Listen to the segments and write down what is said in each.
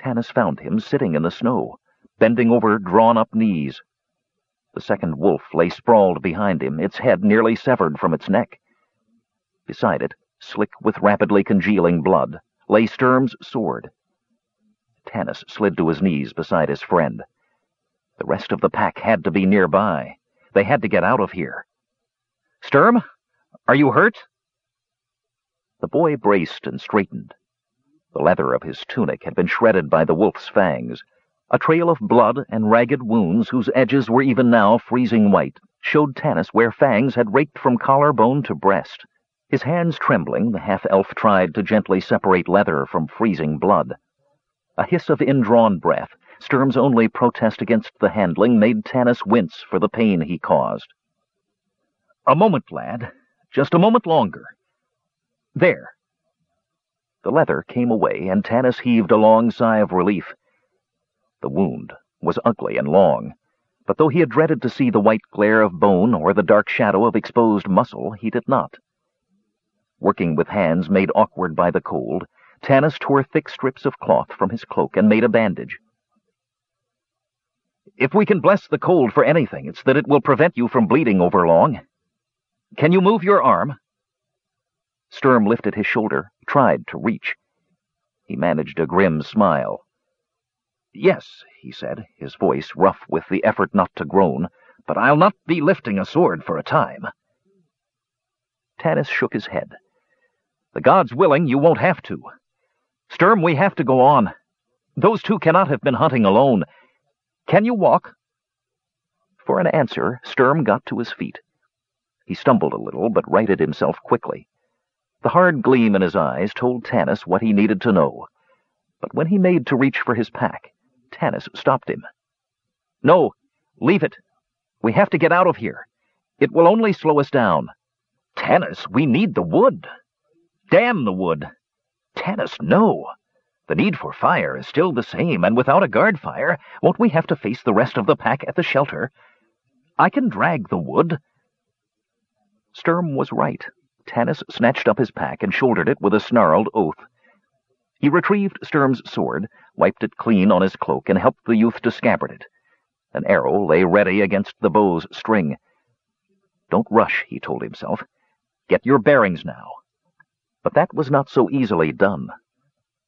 Tanis found him sitting in the snow, bending over drawn-up knees. The second wolf lay sprawled behind him, its head nearly severed from its neck. Beside it, slick with rapidly congealing blood, lay Sturm's sword. Tanis slid to his knees beside his friend. The rest of the pack had to be nearby. They had to get out of here. Sturm, are you hurt? The boy braced and straightened. The leather of his tunic had been shredded by the wolf's fangs. A trail of blood and ragged wounds, whose edges were even now freezing white, showed Tanis where fangs had raked from collarbone to breast. His hands trembling, the half-elf tried to gently separate leather from freezing blood. A hiss of indrawn breath, Sturm's only protest against the handling, made Tanis wince for the pain he caused. A moment, lad. Just a moment longer. There. The leather came away, and Tanis heaved a long sigh of relief. The wound was ugly and long, but though he had dreaded to see the white glare of bone or the dark shadow of exposed muscle, he did not. Working with hands made awkward by the cold, Tanis tore thick strips of cloth from his cloak and made a bandage. If we can bless the cold for anything, it's that it will prevent you from bleeding over long. Can you move your arm? Sturm lifted his shoulder, tried to reach. He managed a grim smile. Yes, he said, his voice rough with the effort not to groan, but I'll not be lifting a sword for a time. Tanis shook his head. The gods willing, you won't have to. Sturm, we have to go on. Those two cannot have been hunting alone. Can you walk? For an answer, Sturm got to his feet. He stumbled a little, but righted himself quickly. The hard gleam in his eyes told Tanis what he needed to know. But when he made to reach for his pack, Tanis stopped him. No, leave it. We have to get out of here. It will only slow us down. Tanis, we need the wood. Damn the wood. Tanis, no. The need for fire is still the same, and without a guard fire, won't we have to face the rest of the pack at the shelter? I can drag the wood. Sturm was right. Tanis snatched up his pack and shouldered it with a snarled oath. He retrieved Sturm's sword, wiped it clean on his cloak, and helped the youth to scabbard it. An arrow lay ready against the bow's string. Don't rush, he told himself. Get your bearings now. But that was not so easily done.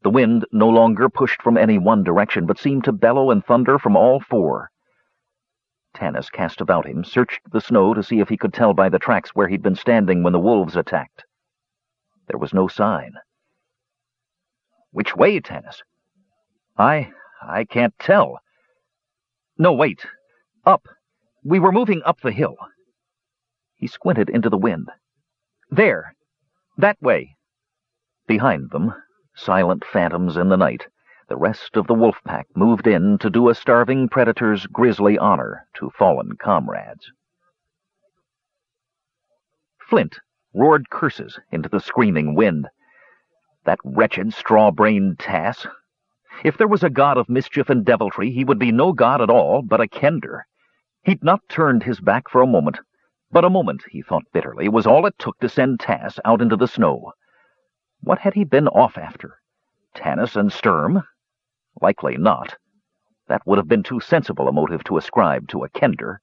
The wind no longer pushed from any one direction, but seemed to bellow and thunder from all four. Tanis cast about him, searched the snow to see if he could tell by the tracks where he'd been standing when the wolves attacked. There was no sign. Which way, Tanis? I... I can't tell. No, wait. Up. We were moving up the hill. He squinted into the wind. There. That way. Behind them, silent phantoms in the night, the rest of the wolf pack moved in to do a starving predator's grisly honor to fallen comrades. Flint roared curses into the screaming wind. That wretched, straw-brained Tass. If there was a god of mischief and deviltry, he would be no god at all, but a kender. He'd not turned his back for a moment, but a moment, he thought bitterly, was all it took to send Tass out into the snow. What had he been off after? Tanis and Sturm? Likely not. That would have been too sensible a motive to ascribe to a kender.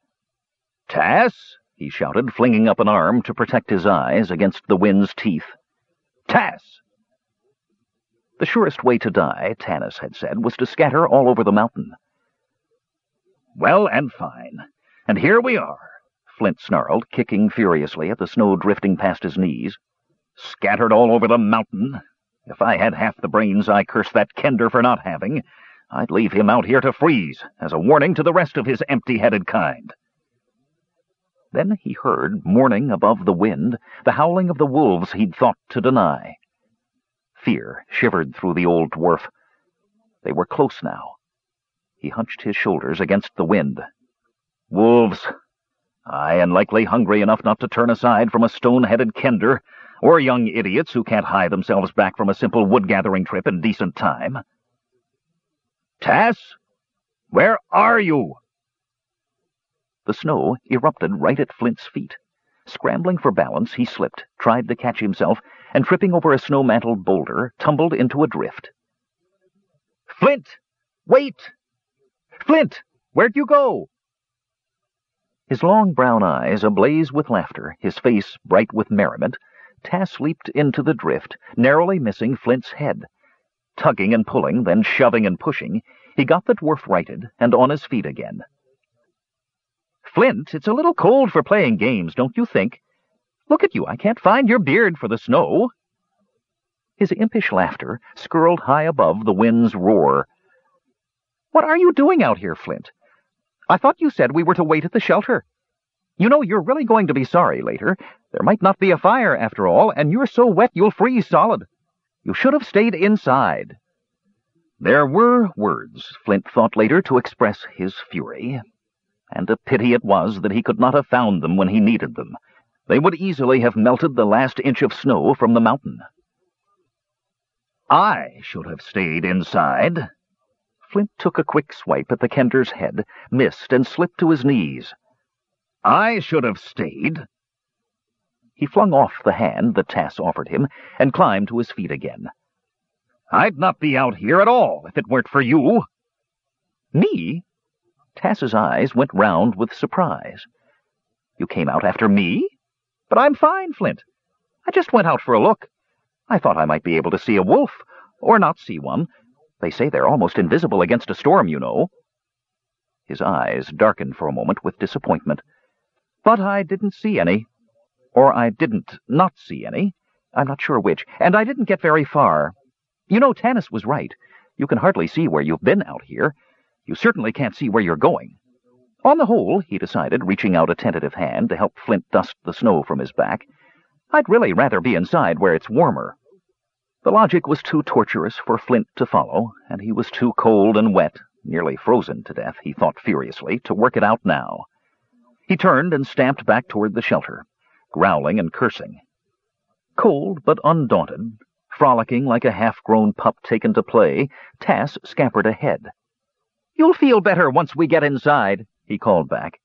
Tass! he shouted, flinging up an arm to protect his eyes against the wind's teeth. Tass! The surest way to die, Tanis had said, was to scatter all over the mountain. Well and fine. And here we are, Flint snarled, kicking furiously at the snow drifting past his knees. Scattered all over the mountain. If I had half the brains I curse that Kender for not having, I'd leave him out here to freeze, as a warning to the rest of his empty-headed kind. Then he heard, mourning above the wind, the howling of the wolves he'd thought to deny. Fear shivered through the old dwarf. They were close now. He hunched his shoulders against the wind. Wolves! Aye, and likely hungry enough not to turn aside from a stone-headed kender, or young idiots who can't hie themselves back from a simple wood-gathering trip in decent time. Tass? Where are you? The snow erupted right at Flint's feet. Scrambling for balance, he slipped, tried to catch himself, and tripping over a snow-mantled boulder, tumbled into a drift. Flint! Wait! Flint! Where'd you go? His long brown eyes ablaze with laughter, his face bright with merriment, Tass leaped into the drift, narrowly missing Flint's head. Tugging and pulling, then shoving and pushing, he got the dwarf righted and on his feet again. Flint, it's a little cold for playing games, don't you think? Look at you, I can't find your beard for the snow. His impish laughter skirled high above the wind's roar. What are you doing out here, Flint? I thought you said we were to wait at the shelter. You know, you're really going to be sorry later. There might not be a fire, after all, and you're so wet you'll freeze solid. You should have stayed inside. There were words, Flint thought later, to express his fury. And a pity it was that he could not have found them when he needed them. They would easily have melted the last inch of snow from the mountain. I should have stayed inside, Flint took a quick swipe at the Kender's head, missed, and slipped to his knees. I should have stayed. He flung off the hand that Tass offered him and climbed to his feet again. I'd not be out here at all if it weren't for you. Me? Tass's eyes went round with surprise. You came out after me? But I'm fine, Flint. I just went out for a look. I thought I might be able to see a wolf, or not see one, they say they're almost invisible against a storm, you know. His eyes darkened for a moment with disappointment. But I didn't see any. Or I didn't not see any. I'm not sure which. And I didn't get very far. You know, Tanis was right. You can hardly see where you've been out here. You certainly can't see where you're going. On the whole, he decided, reaching out a tentative hand to help Flint dust the snow from his back, I'd really rather be inside where it's warmer. The logic was too torturous for Flint to follow, and he was too cold and wet, nearly frozen to death, he thought furiously, to work it out now. He turned and stamped back toward the shelter, growling and cursing. Cold but undaunted, frolicking like a half-grown pup taken to play, Tass scampered ahead. You'll feel better once we get inside, he called back.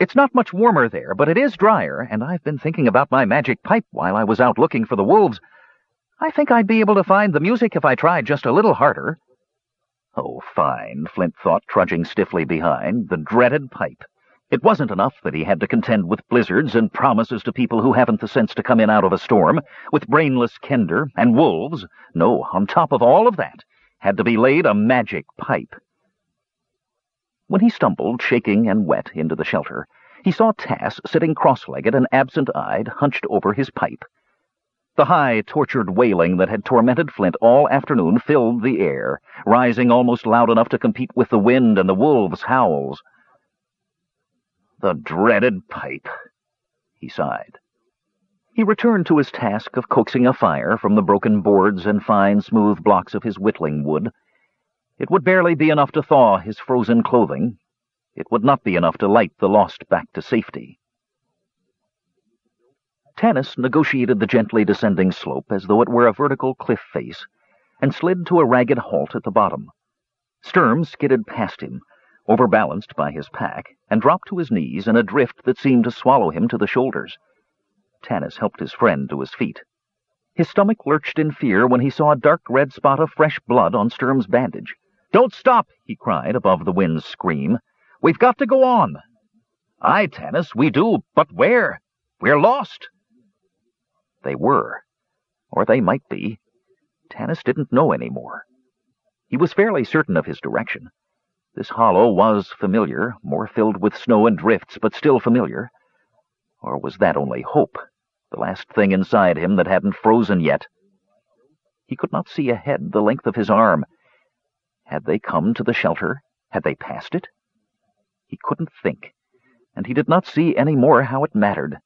It's not much warmer there, but it is drier, and I've been thinking about my magic pipe while I was out looking for the wolves. I think I'd be able to find the music if I tried just a little harder. Oh, fine, Flint thought, trudging stiffly behind, the dreaded pipe. It wasn't enough that he had to contend with blizzards and promises to people who haven't the sense to come in out of a storm, with brainless Kender and wolves. No, on top of all of that, had to be laid a magic pipe. When he stumbled, shaking and wet, into the shelter, he saw Tass sitting cross-legged and absent-eyed, hunched over his pipe. The high, tortured wailing that had tormented Flint all afternoon filled the air, rising almost loud enough to compete with the wind and the wolves' howls. The dreaded pipe, he sighed. He returned to his task of coaxing a fire from the broken boards and fine, smooth blocks of his whittling wood. It would barely be enough to thaw his frozen clothing. It would not be enough to light the lost back to safety. Tanis negotiated the gently descending slope as though it were a vertical cliff face, and slid to a ragged halt at the bottom. Sturm skidded past him, overbalanced by his pack, and dropped to his knees in a drift that seemed to swallow him to the shoulders. Tanis helped his friend to his feet. His stomach lurched in fear when he saw a dark red spot of fresh blood on Sturm's bandage. Don't stop, he cried above the wind's scream. We've got to go on. Aye, Tanis, we do, but where? We're lost. They were. Or they might be. Tanis didn't know any more. He was fairly certain of his direction. This hollow was familiar, more filled with snow and drifts, but still familiar. Or was that only hope, the last thing inside him that hadn't frozen yet? He could not see ahead the length of his arm. Had they come to the shelter? Had they passed it? He couldn't think, and he did not see any more how it mattered.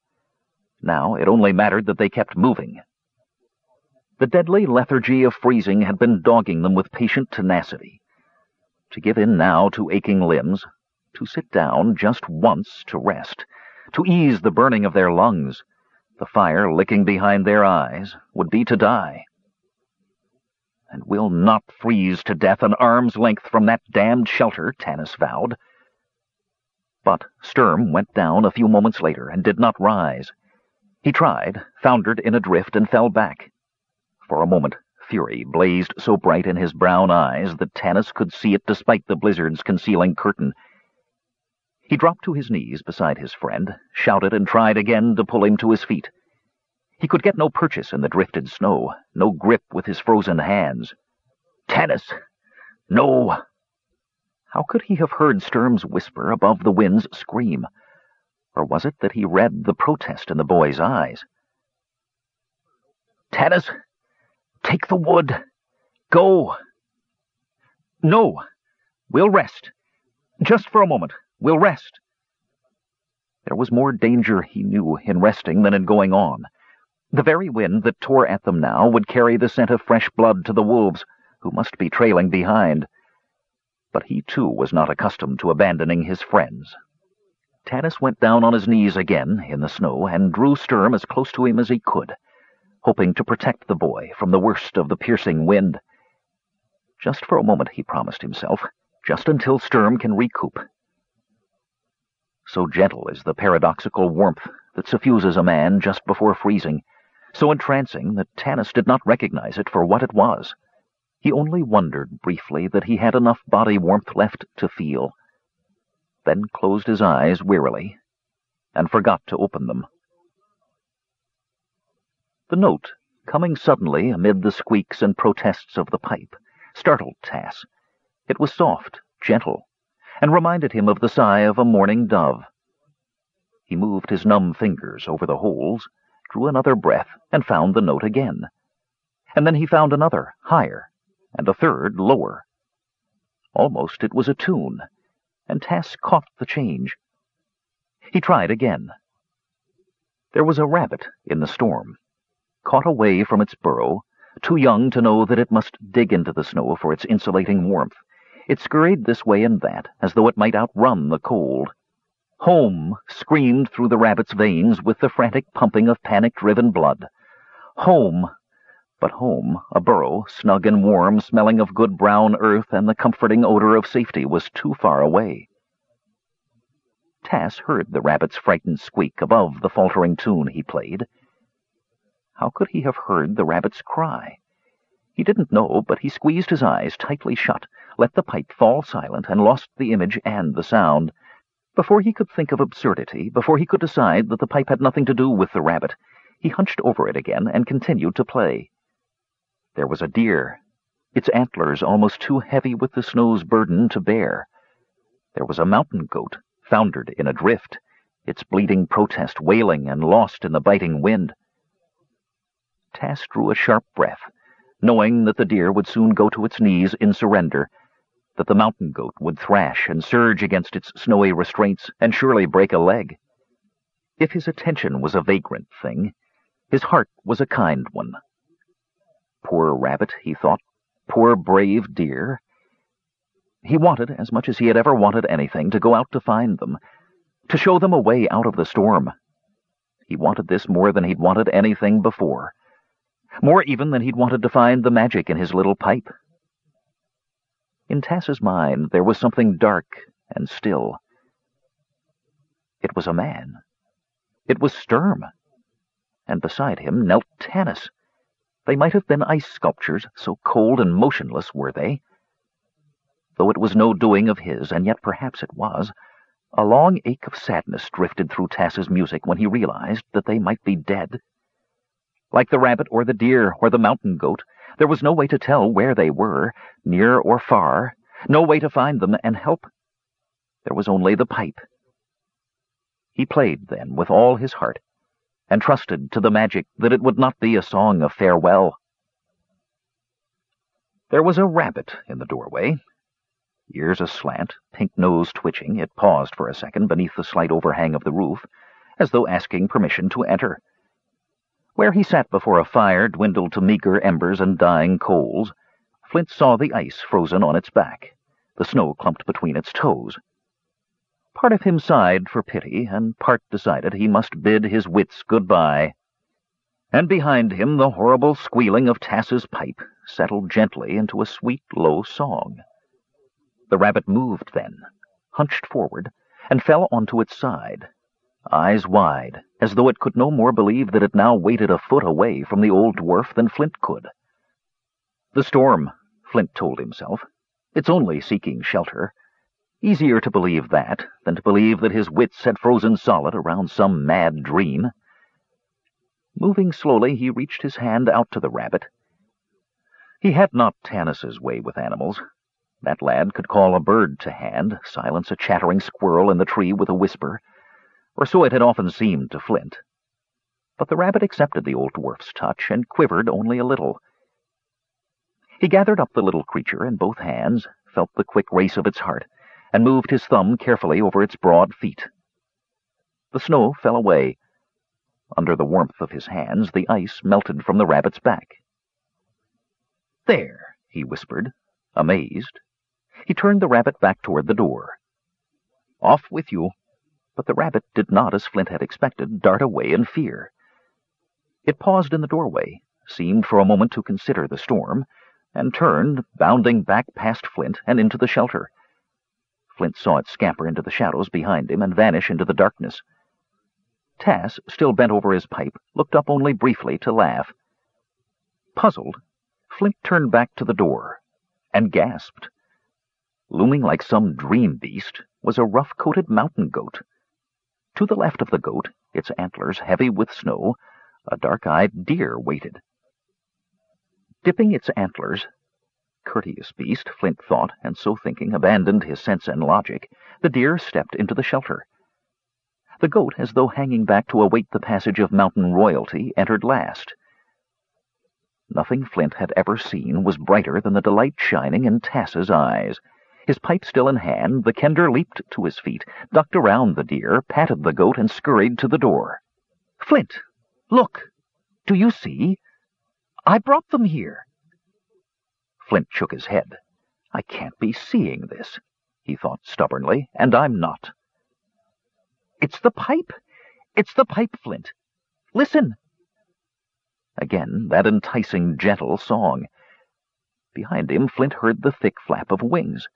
Now it only mattered that they kept moving. The deadly lethargy of freezing had been dogging them with patient tenacity. To give in now to aching limbs, to sit down just once to rest, to ease the burning of their lungs, the fire licking behind their eyes, would be to die. And we'll not freeze to death an arm's length from that damned shelter, Tanis vowed. But Sturm went down a few moments later and did not rise. He tried, foundered in a drift, and fell back. For a moment, fury blazed so bright in his brown eyes that Tanis could see it despite the blizzard's concealing curtain. He dropped to his knees beside his friend, shouted and tried again to pull him to his feet. He could get no purchase in the drifted snow, no grip with his frozen hands. Tanis! No! How could he have heard Sturm's whisper above the wind's scream? Or was it that he read the protest in the boy's eyes? Tanis! Take the wood! Go! No! We'll rest. Just for a moment. We'll rest. There was more danger, he knew, in resting than in going on. The very wind that tore at them now would carry the scent of fresh blood to the wolves, who must be trailing behind. But he, too, was not accustomed to abandoning his friends. Tanis went down on his knees again in the snow and drew Sturm as close to him as he could, hoping to protect the boy from the worst of the piercing wind. Just for a moment, he promised himself, just until Sturm can recoup. So gentle is the paradoxical warmth that suffuses a man just before freezing, so entrancing that Tanis did not recognize it for what it was. He only wondered briefly that he had enough body warmth left to feel, then closed his eyes wearily and forgot to open them. The note, coming suddenly amid the squeaks and protests of the pipe, startled Tass. It was soft, gentle, and reminded him of the sigh of a mourning dove. He moved his numb fingers over the holes, drew another breath, and found the note again. And then he found another, higher, and a third, lower. Almost it was a tune, and Tass caught the change. He tried again. There was a rabbit in the storm, caught away from its burrow, too young to know that it must dig into the snow for its insulating warmth. It scurried this way and that, as though it might outrun the cold. Home screamed through the rabbit's veins with the frantic pumping of panic-driven blood. Home! But home, a burrow, snug and warm, smelling of good brown earth and the comforting odor of safety, was too far away. Tass heard the rabbit's frightened squeak above the faltering tune he played. How could he have heard the rabbit's cry? He didn't know, but he squeezed his eyes tightly shut, let the pipe fall silent, and lost the image and the sound. Before he could think of absurdity, before he could decide that the pipe had nothing to do with the rabbit, he hunched over it again and continued to play. There was a deer, its antlers almost too heavy with the snow's burden to bear. There was a mountain goat, foundered in a drift, its bleating protest wailing and lost in the biting wind. Tas drew a sharp breath, knowing that the deer would soon go to its knees in surrender, that the mountain goat would thrash and surge against its snowy restraints and surely break a leg. If his attention was a vagrant thing, his heart was a kind one. Poor rabbit, he thought. Poor brave deer. He wanted, as much as he had ever wanted anything, to go out to find them, to show them a way out of the storm. He wanted this more than he'd wanted anything before. More even than he'd wanted to find the magic in his little pipe. In Tass's mind there was something dark and still. It was a man. It was Sturm. And beside him knelt Tanis. They might have been ice sculptures, so cold and motionless were they. Though it was no doing of his, and yet perhaps it was, a long ache of sadness drifted through Tass's music when he realized that they might be dead. Like the rabbit or the deer or the mountain goat, there was no way to tell where they were, near or far, no way to find them and help. There was only the pipe. He played, then, with all his heart, and trusted to the magic that it would not be a song of farewell. There was a rabbit in the doorway. Ears aslant, pink nose twitching, it paused for a second beneath the slight overhang of the roof, as though asking permission to enter. Where he sat before a fire dwindled to meager embers and dying coals. Flint saw the ice frozen on its back, the snow clumped between its toes. Part of him sighed for pity, and part decided he must bid his wits good-bye. And behind him the horrible squealing of Tas's pipe settled gently into a sweet, low song. The rabbit moved then, hunched forward, and fell onto its side, eyes wide, as though it could no more believe that it now waited a foot away from the old dwarf than Flint could. The storm, Flint told himself. It's only seeking shelter. Easier to believe that than to believe that his wits had frozen solid around some mad dream. Moving slowly, he reached his hand out to the rabbit. He had not Tanis's way with animals. That lad could call a bird to hand, silence a chattering squirrel in the tree with a whisper, or so it had often seemed to Flint. But the rabbit accepted the old dwarf's touch and quivered only a little. He gathered up the little creature in both hands, felt the quick race of its heart, and moved his thumb carefully over its broad feet. The snow fell away. Under the warmth of his hands, the ice melted from the rabbit's back. There, he whispered, amazed. He turned the rabbit back toward the door. Off with you. But the rabbit did not, as Flint had expected, dart away in fear. It paused in the doorway, seemed for a moment to consider the storm, and turned, bounding back past Flint and into the shelter. Flint saw it scamper into the shadows behind him and vanish into the darkness. Tass, still bent over his pipe, looked up only briefly to laugh. Puzzled, Flint turned back to the door and gasped. Looming like some dream beast was a rough-coated mountain goat. To the left of the goat, its antlers heavy with snow, a dark-eyed deer waited. Dipping its antlers, Courteous beast, Flint thought, and so thinking abandoned his sense and logic. The deer stepped into the shelter. The goat, as though hanging back to await the passage of mountain royalty, entered last. Nothing Flint had ever seen was brighter than the delight shining in Tass's eyes. His pipe still in hand, the kender leaped to his feet, ducked around the deer, patted the goat, and scurried to the door. "Flint! Look! Do you see? I brought them here!" Flint shook his head. I can't be seeing this, he thought stubbornly, and I'm not. It's the pipe! It's the pipe, Flint! Listen! Again, that enticing, gentle song. Behind him, Flint heard the thick flap of wings.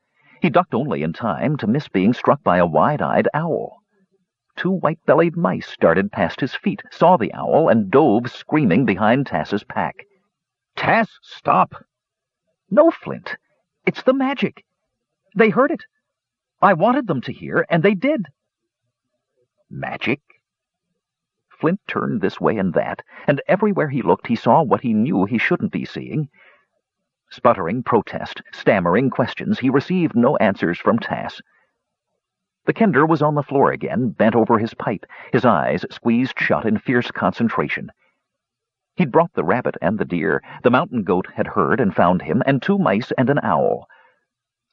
He ducked only in time to miss being struck by a wide-eyed owl. Two white-bellied mice darted past his feet, saw the owl, and dove screaming behind Tass's pack. Tass, stop! No, Flint. It's the magic. They heard it. I wanted them to hear, and they did. Magic? Flint turned this way and that, and everywhere he looked he saw what he knew he shouldn't be seeing. Sputtering protest, stammering questions, he received no answers from Tass. The kender was on the floor again, bent over his pipe, his eyes squeezed shut in fierce concentration. He'd brought the rabbit and the deer. The mountain goat had heard and found him, and two mice and an owl.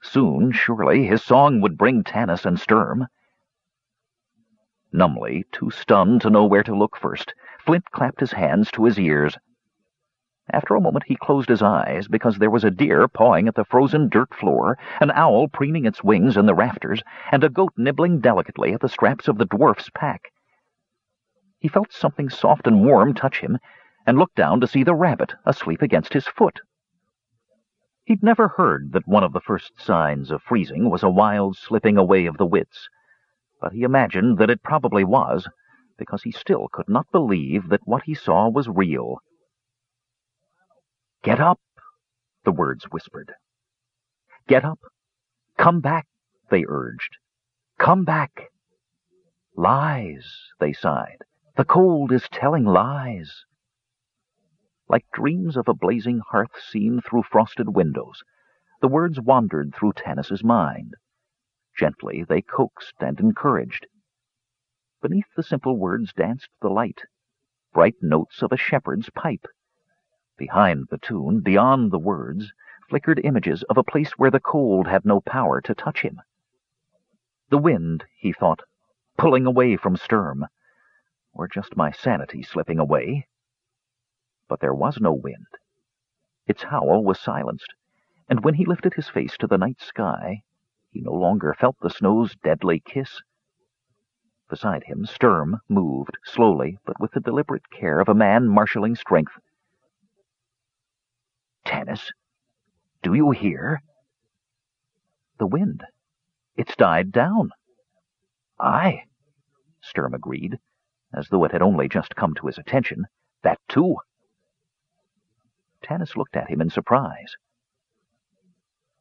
Soon, surely, his song would bring Tanis and Sturm. Numbly, too stunned to know where to look first, Flint clapped his hands to his ears. After a moment he closed his eyes because there was a deer pawing at the frozen dirt floor, an owl preening its wings in the rafters, and a goat nibbling delicately at the straps of the dwarf's pack. He felt something soft and warm touch him, and looked down to see the rabbit asleep against his foot. He'd never heard that one of the first signs of freezing was a wild slipping away of the wits, but he imagined that it probably was, because he still could not believe that what he saw was real. Get up, the words whispered. Get up. Come back, they urged. Come back. Lies, they sighed. The cold is telling lies. Like dreams of a blazing hearth seen through frosted windows, the words wandered through Tanis's mind. Gently they coaxed and encouraged. Beneath the simple words danced the light, bright notes of a shepherd's pipe. Behind the tune, beyond the words, flickered images of a place where the cold had no power to touch him. The wind, he thought, pulling away from Sturm. Or just my sanity slipping away, but there was no wind. Its howl was silenced, and when he lifted his face to the night sky, he no longer felt the snow's deadly kiss. Beside him, Sturm moved, slowly, but with the deliberate care of a man marshalling strength. Tanis, do you hear? The wind. It's died down. Aye, Sturm agreed, as though it had only just come to his attention. That too. Tanis looked at him in surprise.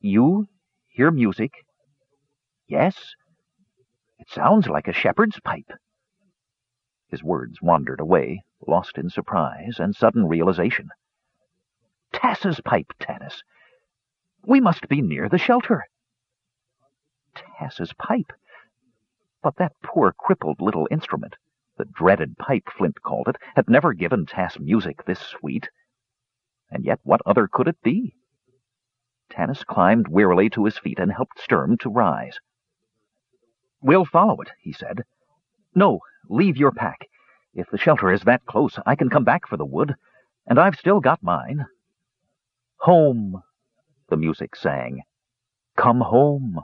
You hear music? Yes. It sounds like a shepherd's pipe. His words wandered away, lost in surprise and sudden realization. Tass's pipe, Tanis. We must be near the shelter. Tass's pipe. But that poor crippled little instrument, the dreaded pipe Flint called it, had never given Tass music this sweet. And yet what other could it be? Tanis climbed wearily to his feet and helped Sturm to rise. We'll follow it, he said. No, leave your pack. If the shelter is that close, I can come back for the wood, and I've still got mine. Home, the music sang. Come home.